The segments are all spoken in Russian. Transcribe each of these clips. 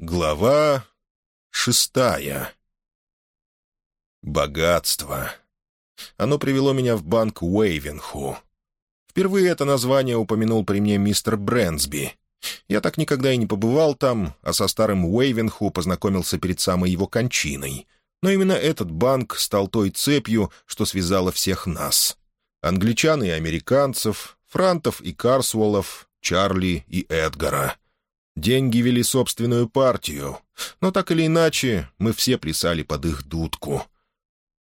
Глава шестая. Богатство. Оно привело меня в банк Уэйвенху. Впервые это название упомянул при мне мистер Брэнсби. Я так никогда и не побывал там, а со старым Уэйвенху познакомился перед самой его кончиной. Но именно этот банк стал той цепью, что связало всех нас. Англичан и американцев, франтов и карсуолов, Чарли и Эдгара — Деньги вели собственную партию, но так или иначе мы все плясали под их дудку.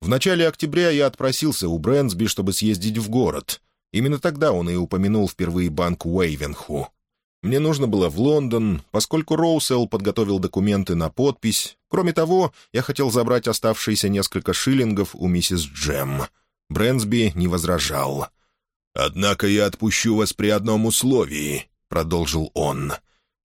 В начале октября я отпросился у Брэнсби, чтобы съездить в город. Именно тогда он и упомянул впервые банк Уэйвенху. Мне нужно было в Лондон, поскольку Роусел подготовил документы на подпись. Кроме того, я хотел забрать оставшиеся несколько шиллингов у миссис Джем. Брэнсби не возражал. «Однако я отпущу вас при одном условии», — продолжил он.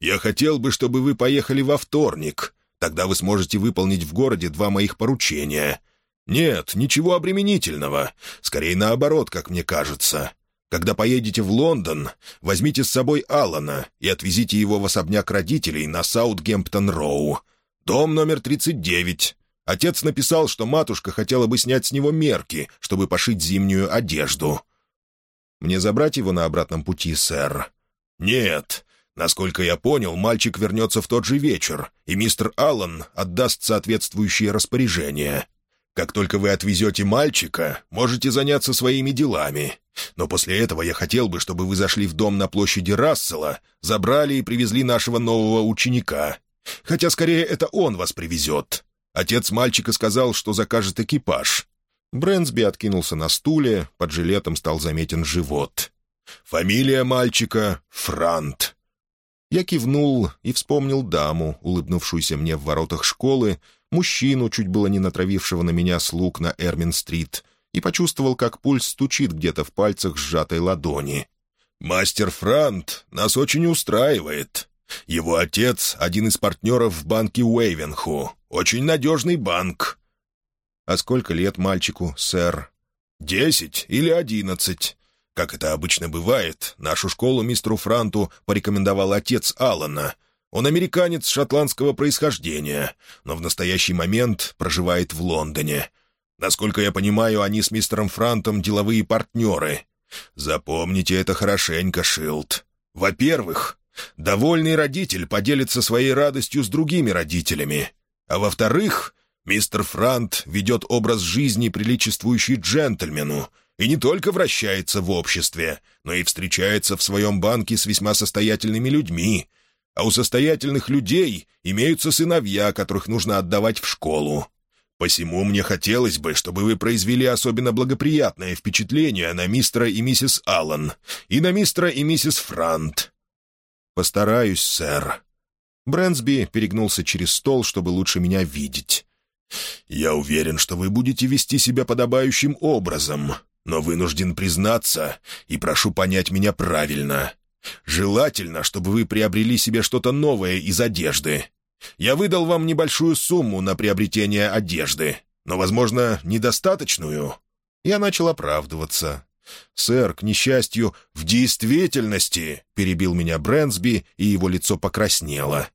«Я хотел бы, чтобы вы поехали во вторник. Тогда вы сможете выполнить в городе два моих поручения. Нет, ничего обременительного. Скорее наоборот, как мне кажется. Когда поедете в Лондон, возьмите с собой Алана и отвезите его в особняк родителей на Саутгемптон-Роу. Дом номер 39. Отец написал, что матушка хотела бы снять с него мерки, чтобы пошить зимнюю одежду. Мне забрать его на обратном пути, сэр? Нет, Насколько я понял, мальчик вернется в тот же вечер, и мистер Аллан отдаст соответствующие распоряжения. Как только вы отвезете мальчика, можете заняться своими делами. Но после этого я хотел бы, чтобы вы зашли в дом на площади Рассела, забрали и привезли нашего нового ученика. Хотя скорее это он вас привезет. Отец мальчика сказал, что закажет экипаж». Брэнсби откинулся на стуле, под жилетом стал заметен живот. «Фамилия мальчика — Франт. Я кивнул и вспомнил даму, улыбнувшуюся мне в воротах школы, мужчину, чуть было не натравившего на меня слуг на Эрмин-стрит, и почувствовал, как пульс стучит где-то в пальцах сжатой ладони. «Мастер Франт нас очень устраивает. Его отец — один из партнеров в банке Уэйвенху. Очень надежный банк». «А сколько лет мальчику, сэр?» «Десять или одиннадцать. Как это обычно бывает, нашу школу мистеру Франту порекомендовал отец Аллана. Он американец шотландского происхождения, но в настоящий момент проживает в Лондоне. Насколько я понимаю, они с мистером Франтом деловые партнеры. Запомните это хорошенько, Шилд. Во-первых, довольный родитель поделится своей радостью с другими родителями. А во-вторых, мистер Франт ведет образ жизни, приличествующий джентльмену, и не только вращается в обществе, но и встречается в своем банке с весьма состоятельными людьми. А у состоятельных людей имеются сыновья, которых нужно отдавать в школу. Посему мне хотелось бы, чтобы вы произвели особенно благоприятное впечатление на мистера и миссис Аллан, и на мистера и миссис Франт. «Постараюсь, сэр». Брэнсби перегнулся через стол, чтобы лучше меня видеть. «Я уверен, что вы будете вести себя подобающим образом но вынужден признаться и прошу понять меня правильно. Желательно, чтобы вы приобрели себе что-то новое из одежды. Я выдал вам небольшую сумму на приобретение одежды, но, возможно, недостаточную». Я начал оправдываться. «Сэр, к несчастью, в действительности», — перебил меня Брэнсби, и его лицо покраснело.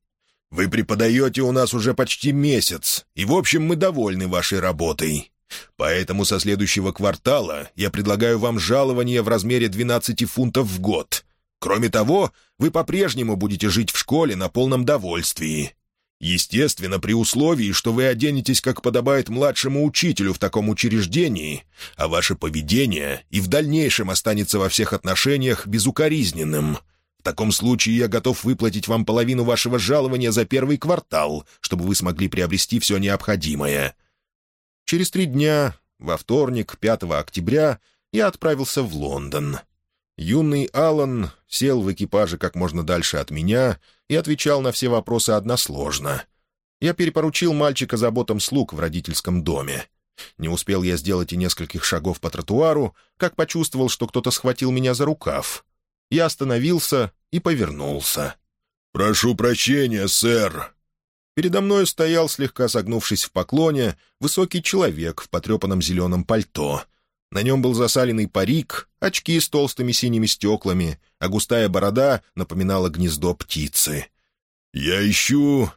«Вы преподаете у нас уже почти месяц, и, в общем, мы довольны вашей работой. Поэтому со следующего квартала я предлагаю вам жалование в размере 12 фунтов в год. Кроме того, вы по-прежнему будете жить в школе на полном довольствии. Естественно, при условии, что вы оденетесь, как подобает младшему учителю в таком учреждении, а ваше поведение и в дальнейшем останется во всех отношениях безукоризненным. В таком случае я готов выплатить вам половину вашего жалования за первый квартал, чтобы вы смогли приобрести все необходимое. Через три дня, во вторник, 5 октября, я отправился в Лондон. Юный Аллан сел в экипаже как можно дальше от меня и отвечал на все вопросы односложно. Я перепоручил мальчика заботам слуг в родительском доме. Не успел я сделать и нескольких шагов по тротуару, как почувствовал, что кто-то схватил меня за рукав. Я остановился и повернулся. «Прошу прощения, сэр», Передо мной стоял, слегка согнувшись в поклоне, высокий человек в потрепанном зеленом пальто. На нем был засаленный парик, очки с толстыми синими стеклами, а густая борода напоминала гнездо птицы. «Я ищу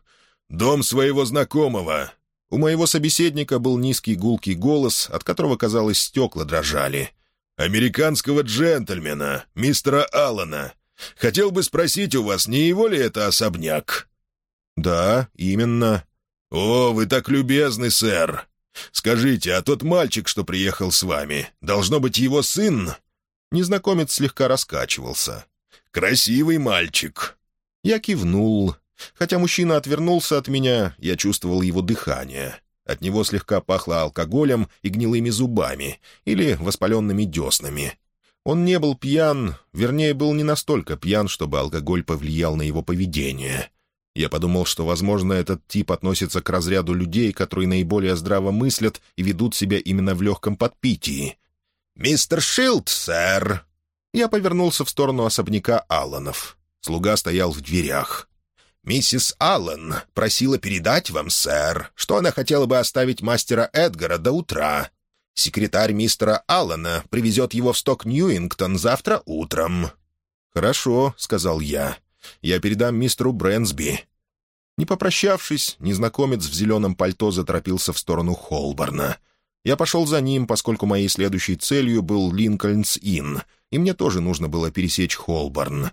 «Дом своего знакомого». У моего собеседника был низкий гулкий голос, от которого, казалось, стекла дрожали. «Американского джентльмена, мистера Аллана. Хотел бы спросить у вас, не его ли это особняк?» «Да, именно». «О, вы так любезны, сэр. Скажите, а тот мальчик, что приехал с вами, должно быть его сын?» Незнакомец слегка раскачивался. «Красивый мальчик». Я кивнул. Хотя мужчина отвернулся от меня, я чувствовал его дыхание. От него слегка пахло алкоголем и гнилыми зубами, или воспаленными деснами. Он не был пьян, вернее, был не настолько пьян, чтобы алкоголь повлиял на его поведение. Я подумал, что, возможно, этот тип относится к разряду людей, которые наиболее здраво мыслят и ведут себя именно в легком подпитии. «Мистер Шилд, сэр!» Я повернулся в сторону особняка Алланов. Слуга стоял в дверях. «Миссис Аллен просила передать вам, сэр, что она хотела бы оставить мастера Эдгара до утра. Секретарь мистера Аллена привезет его в сток Ньюингтон завтра утром». «Хорошо», — сказал я. «Я передам мистеру Брэнсби». Не попрощавшись, незнакомец в зеленом пальто заторопился в сторону Холборна. Я пошел за ним, поскольку моей следующей целью был Линкольнс-Инн, и мне тоже нужно было пересечь Холборн.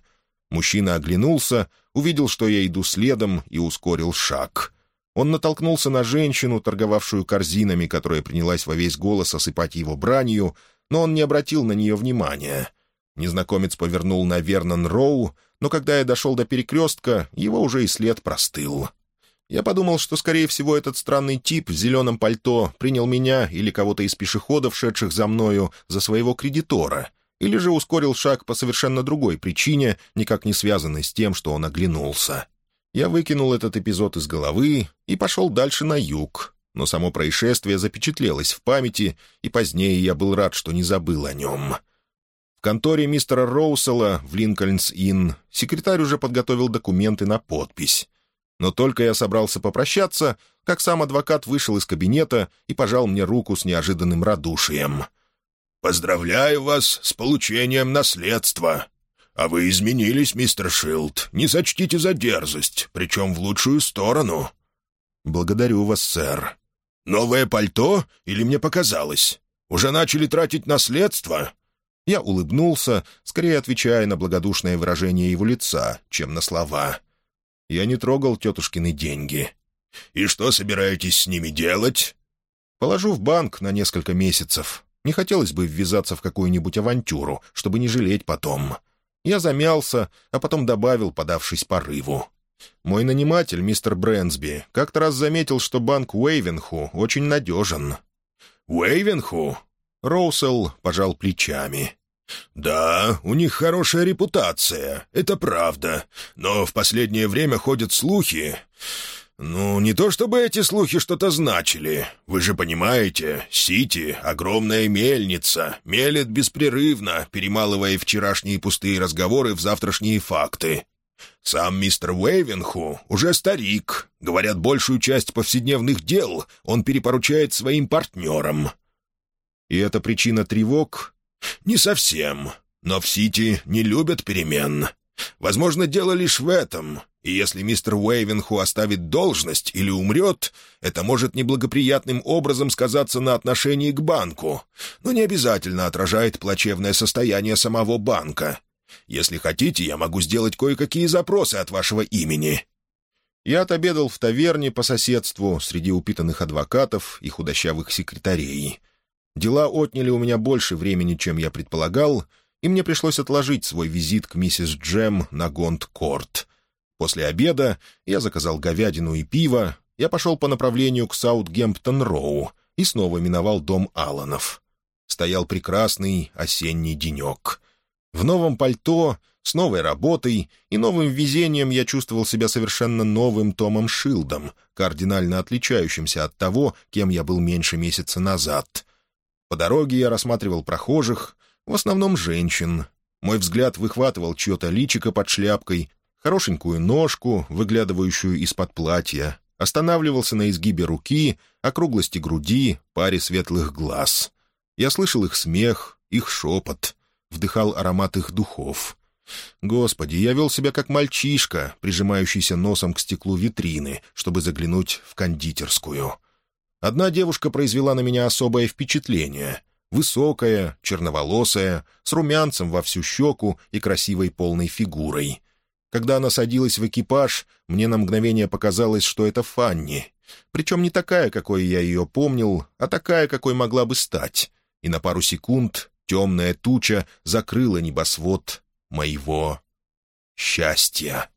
Мужчина оглянулся, увидел, что я иду следом, и ускорил шаг. Он натолкнулся на женщину, торговавшую корзинами, которая принялась во весь голос осыпать его бранью, но он не обратил на нее внимания. Незнакомец повернул на Вернон Роу, но когда я дошел до перекрестка, его уже и след простыл. Я подумал, что, скорее всего, этот странный тип в зеленом пальто принял меня или кого-то из пешеходов, шедших за мною, за своего кредитора, или же ускорил шаг по совершенно другой причине, никак не связанной с тем, что он оглянулся. Я выкинул этот эпизод из головы и пошел дальше на юг, но само происшествие запечатлелось в памяти, и позднее я был рад, что не забыл о нем. В конторе мистера Роусела в Линкольнс-Инн секретарь уже подготовил документы на подпись. Но только я собрался попрощаться, как сам адвокат вышел из кабинета и пожал мне руку с неожиданным радушием — «Поздравляю вас с получением наследства. А вы изменились, мистер Шилд. Не сочтите за дерзость, причем в лучшую сторону». «Благодарю вас, сэр». «Новое пальто? Или мне показалось? Уже начали тратить наследство?» Я улыбнулся, скорее отвечая на благодушное выражение его лица, чем на слова. Я не трогал тетушкины деньги. «И что собираетесь с ними делать?» «Положу в банк на несколько месяцев. Не хотелось бы ввязаться в какую-нибудь авантюру, чтобы не жалеть потом. Я замялся, а потом добавил, подавшись порыву. Мой наниматель, мистер Брэнсби, как-то раз заметил, что банк Уэйвенху очень надежен. «Уэйвенху?» Роусел пожал плечами. «Да, у них хорошая репутация, это правда. Но в последнее время ходят слухи. «Ну, не то чтобы эти слухи что-то значили. Вы же понимаете, Сити — огромная мельница, мелет беспрерывно, перемалывая вчерашние пустые разговоры в завтрашние факты. Сам мистер Уэйвенху уже старик. Говорят, большую часть повседневных дел он перепоручает своим партнерам». «И это причина тревог?» «Не совсем. Но в Сити не любят перемен. Возможно, дело лишь в этом. И если мистер Уэйвенху оставит должность или умрет, это может неблагоприятным образом сказаться на отношении к банку, но не обязательно отражает плачевное состояние самого банка. Если хотите, я могу сделать кое-какие запросы от вашего имени». Я отобедал в таверне по соседству среди упитанных адвокатов и худощавых секретарей. Дела отняли у меня больше времени, чем я предполагал, и мне пришлось отложить свой визит к миссис Джем на Гонд-Корт. После обеда я заказал говядину и пиво, я пошел по направлению к Саутгемптон-Роу и снова миновал дом Алланов. Стоял прекрасный осенний денек. В новом пальто, с новой работой и новым везением я чувствовал себя совершенно новым Томом Шилдом, кардинально отличающимся от того, кем я был меньше месяца назад. По дороге я рассматривал прохожих, в основном женщин. Мой взгляд выхватывал чье-то личико под шляпкой, хорошенькую ножку, выглядывающую из-под платья, останавливался на изгибе руки, округлости груди, паре светлых глаз. Я слышал их смех, их шепот, вдыхал аромат их духов. Господи, я вел себя как мальчишка, прижимающийся носом к стеклу витрины, чтобы заглянуть в кондитерскую. Одна девушка произвела на меня особое впечатление. Высокая, черноволосая, с румянцем во всю щеку и красивой полной фигурой. Когда она садилась в экипаж, мне на мгновение показалось, что это Фанни. Причем не такая, какой я ее помнил, а такая, какой могла бы стать. И на пару секунд темная туча закрыла небосвод моего счастья.